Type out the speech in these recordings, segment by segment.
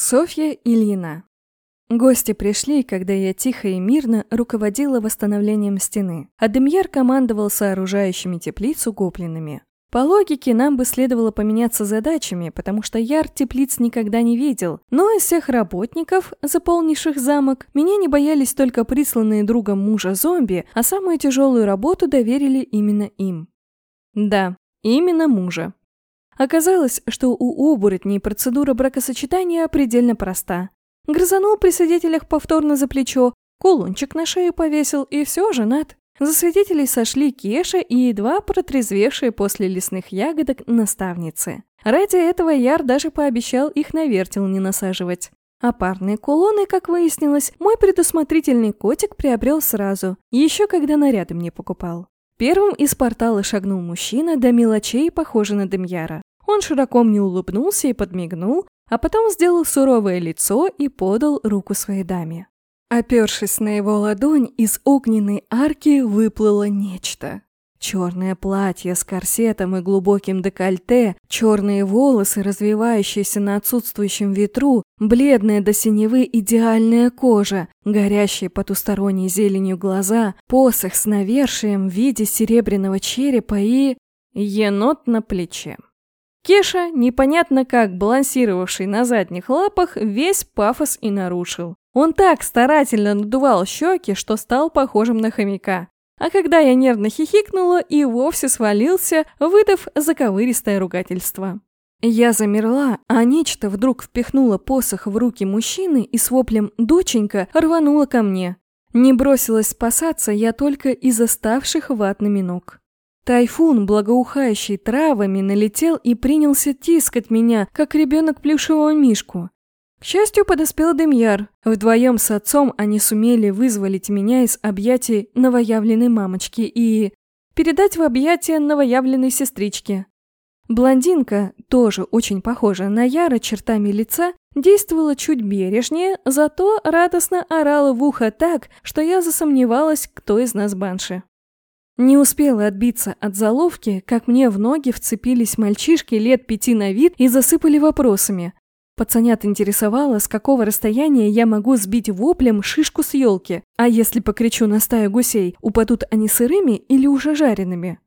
Софья Ильина. Гости пришли, когда я тихо и мирно руководила восстановлением стены, а Демьяр командовал сооружающими теплицу гоблинами. По логике, нам бы следовало поменяться задачами, потому что Яр теплиц никогда не видел, но из всех работников, заполнивших замок, меня не боялись только присланные другом мужа зомби, а самую тяжелую работу доверили именно им. Да, именно мужа. Оказалось, что у оборотней процедура бракосочетания предельно проста. Грызанул при свидетелях повторно за плечо, кулончик на шею повесил и все, женат. За свидетелей сошли Кеша и едва протрезвевшие после лесных ягодок наставницы. Ради этого Яр даже пообещал их на вертел не насаживать. А парные кулоны, как выяснилось, мой предусмотрительный котик приобрел сразу, еще когда наряды мне покупал. Первым из портала шагнул мужчина до мелочей, похожий на Демьяра. Он широко мне улыбнулся и подмигнул, а потом сделал суровое лицо и подал руку своей даме. Опершись на его ладонь, из огненной арки выплыло нечто. Черное платье с корсетом и глубоким декольте, черные волосы, развивающиеся на отсутствующем ветру, бледная до синевы идеальная кожа, горящие потусторонней зеленью глаза, посох с навершием в виде серебряного черепа и... енот на плече. Кеша, непонятно как балансировавший на задних лапах, весь пафос и нарушил. Он так старательно надувал щеки, что стал похожим на хомяка. А когда я нервно хихикнула, и вовсе свалился, выдав заковыристое ругательство. Я замерла, а нечто вдруг впихнуло посох в руки мужчины и с воплем «доченька» рвануло ко мне. Не бросилась спасаться я только из оставших ватными ног. Тайфун, благоухающий травами, налетел и принялся тискать меня, как ребенок плюшевого мишку. К счастью, подоспел Демьяр. Вдвоем с отцом они сумели вызволить меня из объятий новоявленной мамочки и... передать в объятия новоявленной сестрички. Блондинка, тоже очень похожая на Яра чертами лица, действовала чуть бережнее, зато радостно орала в ухо так, что я засомневалась, кто из нас банши. Не успела отбиться от заловки, как мне в ноги вцепились мальчишки лет пяти на вид и засыпали вопросами. Пацанят интересовало, с какого расстояния я могу сбить воплем шишку с елки, а если покричу на стаю гусей, упадут они сырыми или уже жареными.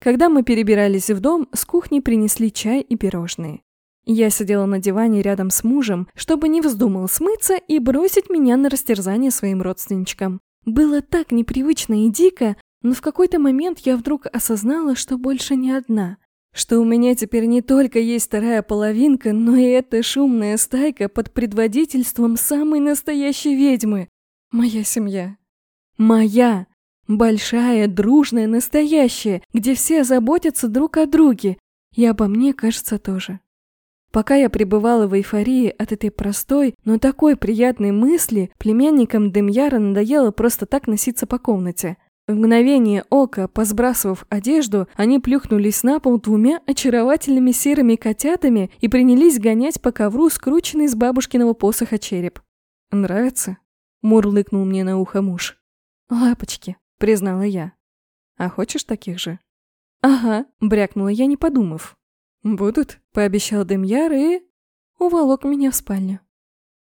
Когда мы перебирались в дом, с кухни принесли чай и пирожные. Я сидела на диване рядом с мужем, чтобы не вздумал смыться и бросить меня на растерзание своим родственничкам. Было так непривычно и дико, но в какой-то момент я вдруг осознала, что больше не одна. Что у меня теперь не только есть вторая половинка, но и эта шумная стайка под предводительством самой настоящей ведьмы. Моя семья. Моя. Большая, дружная, настоящая, где все заботятся друг о друге. И обо мне, кажется, тоже. Пока я пребывала в эйфории от этой простой, но такой приятной мысли, племянникам Демьяра надоело просто так носиться по комнате. В мгновение ока, посбрасывав одежду, они плюхнулись на пол двумя очаровательными серыми котятами и принялись гонять по ковру скрученный с бабушкиного посоха череп. «Нравится?» — мурлыкнул мне на ухо муж. «Лапочки», — признала я. «А хочешь таких же?» «Ага», — брякнула я, не подумав. «Будут», — пообещал Демьяр и... уволок меня в спальню.